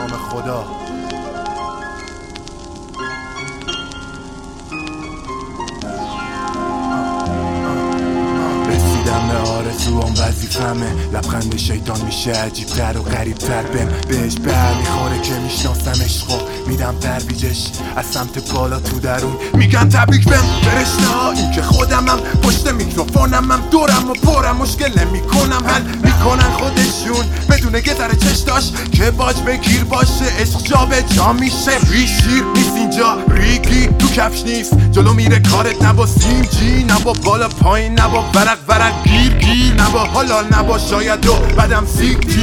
نام خدا. آرزوام وظیفمه. لبخند شیطان میشه عجیب تر و غریب تر. بهم بهش بر می‌خوره که میشناسمش. خب میدم ترویجش از سمت بالا تو درون. میگن تبریک بهم فرشته این که خودمم پشت میکروفونمم دورم و پرم. مشکل نمی‌کنم حل می‌کنن خودشون. بدون در چش داشت که باج بگیر باشه. عشق جا به جا میشه. ریشیر نیست اینجا. ریگی تو کفش نیست. جلو میره کارت نبا سیم جی نبا بالا پایین نبا ورق ورق گیر. نبا حالا نبا شاید و بدم سیک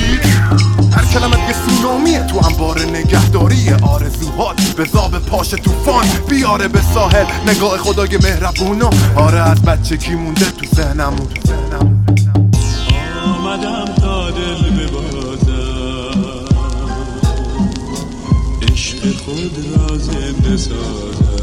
هر کلمت یه سونامیه تو انبار نگهداری آرزوهات. به زاب پاش توفان بیاره به ساحل. نگاه خدای مهربونو آره از بچگی مونده تو ذهنمون آمدم تا دل ببازم عشق خود را زنده سازم.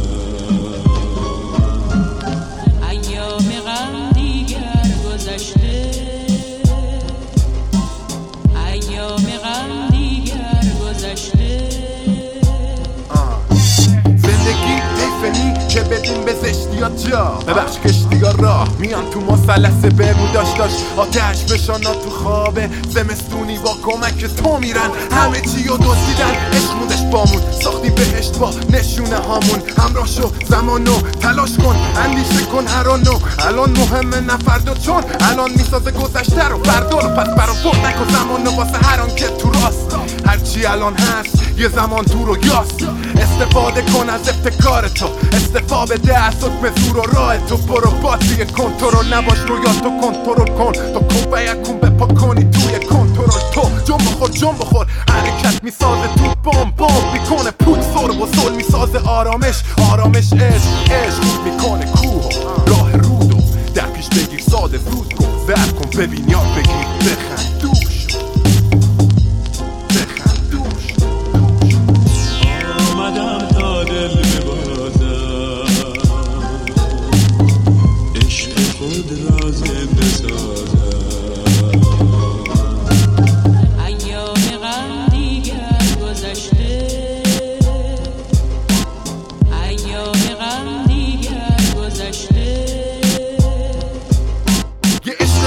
که بدین به زشتی ها جا؟ ببخش. کشتی ها راه. میان تو مثلث برموداش داشت آتش بشانا تو خوابه. زمستونی با کمک تو میرن. همه چی رو دزدیدن. عشق موندش بامون. ساختی بهشت با نشونه هامون. همراه شو زمانو تلاش کن. اندیشه کن هر نو الان مهمه نفرد چون. الان می‌سازه گذشته رو فردا رو. پس برام پر نکن زمانو واسه هر که تو راست هرچی الان هست یه زمان دور و یاست استفاده کن از ابتکار تو. استفا حکم زور و راه تو. برو باتری کنترل نباش رویاتو کنترل کن. تو کن و یکون بپا کنی توی کنترل تو. جنب بخور جنب بخور. حرکت می‌سازه تو. بام بام می‌کنه پول سر و سل می‌سازه آرامش. آرامش عشق عشق می‌کنه کوه. راه رودو در پیش بگیر ساده زود کن زرد کن ببین یاد بگیر. بخند.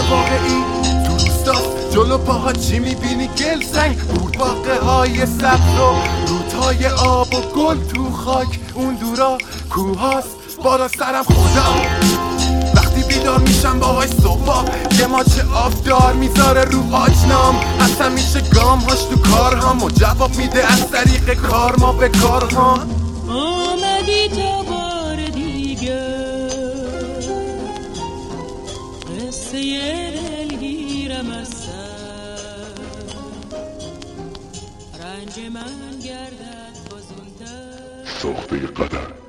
واقعی تو روستاست جلو پاها چی می‌بینی گل سنگ بود باقه های سبز و رودهای آب و گل تو خاک. اون دورا کوهاست. بالا سرم خدا. بیدار میشم باهاش صبح یه ماچه آبدار می‌ذاره رو آجنام اصلا میشه گام هاش تو کار هم و جواب میده از طریق کار. ما به کار ها آمدی تا بار دیگر قصه دلگیرم از سر. رنج من گردد فزونتر ساخته قدر.